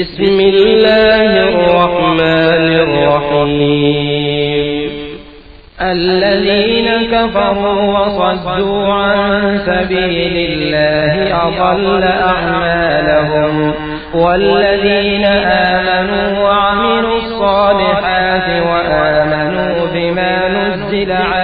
بسم الله الرحمن الرحيم. الذين كفروا وصدوا عن سبيل الله أضل أعمالهم. والذين آمنوا وعملوا الصالحات وآمنوا بما نزل على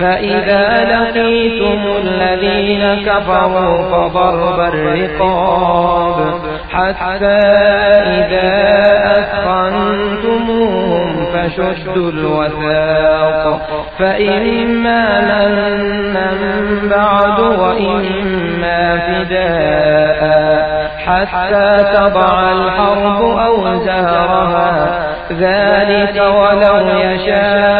فإذا لقيتم الذين كفروا فضرب الرقاب حتى إذا أثخنتموهم فشدوا الوثاق فإما منا بعد وإما فداء حتى تضع الحرب أوزارها. ذلك ولو يشاء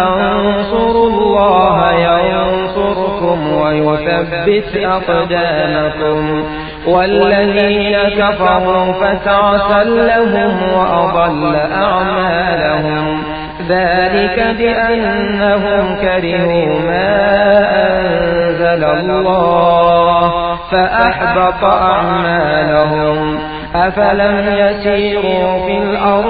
إن تنصروا الله ينصركم ويثبت أقدامكم. والذين كفروا فتعسا لهم وأضل أعمالهم. ذلك بأنهم كرهوا ما أنزل الله فأحبط أعمالهم. أفلم يسيروا في الأرض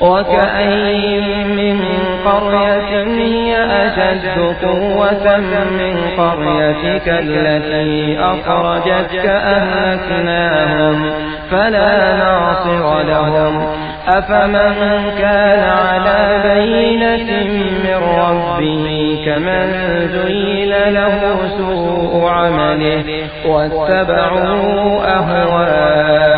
وكأين من قرية هي أشد قوة من قريتك التي أخرجتك أهلكناهم فلا ناصر لهم. أفمن كان على بينة من ربه كمن زين له سوء عمله واتبعوا أهواءهم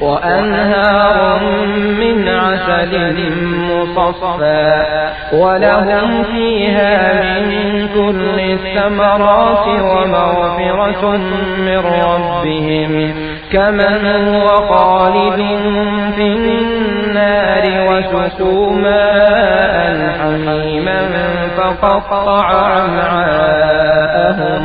وأنهار من عسل مصفى ولهم فيها من كل الثمرات ومغفرة من ربهم كمن هو خالد في النار وسقوا ماء حميما فقطع أمعاءهم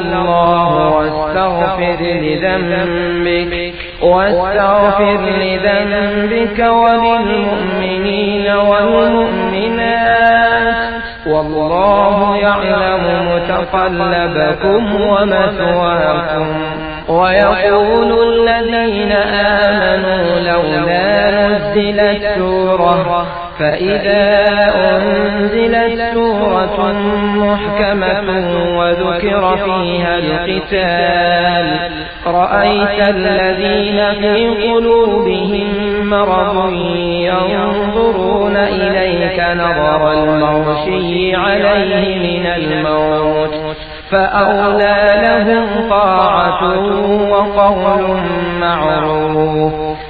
الله واستغفر لذنبك واستغفر لذنبك وللمؤمنين والمؤمنات. والله يعلم متقلبكم ومثواكم. ويقول الذين آمنوا لولا نزلت سورة فإذا أنزلت سورة محكمة وذكر فيها القتال رأيت الذين في قلوبهم مرض ينظرون إليك نظر المغشي عليه من الموت فأولى لهم طاعة وقول معروف.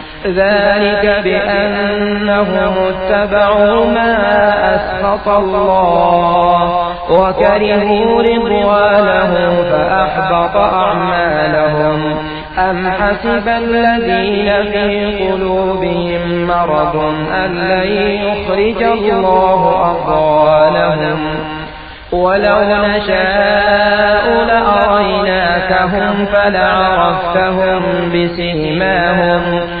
ذلك بأنهم اتبعوا ما أسخط الله وكرهوا رضوانه فأحبط أعمالهم. أم حسب الذين في قلوبهم مرض أن لن يخرج الله أضوالهم ولو نشاء لأريناكهم فلعرفتهم بسيماهم.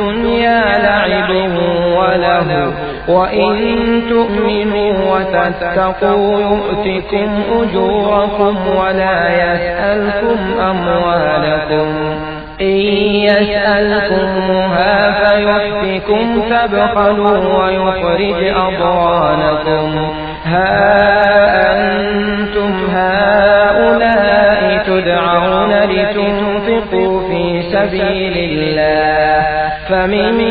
وله وإن تؤمنوا وتتقوا يؤتكم أجوركم ولا يسألكم أموالكم. إن يسألكمها فيحفكم تبخلوا ويخرج أضوانكم ها أنتم هؤلاء تدعون لتنفقوا في سبيل الله. فمن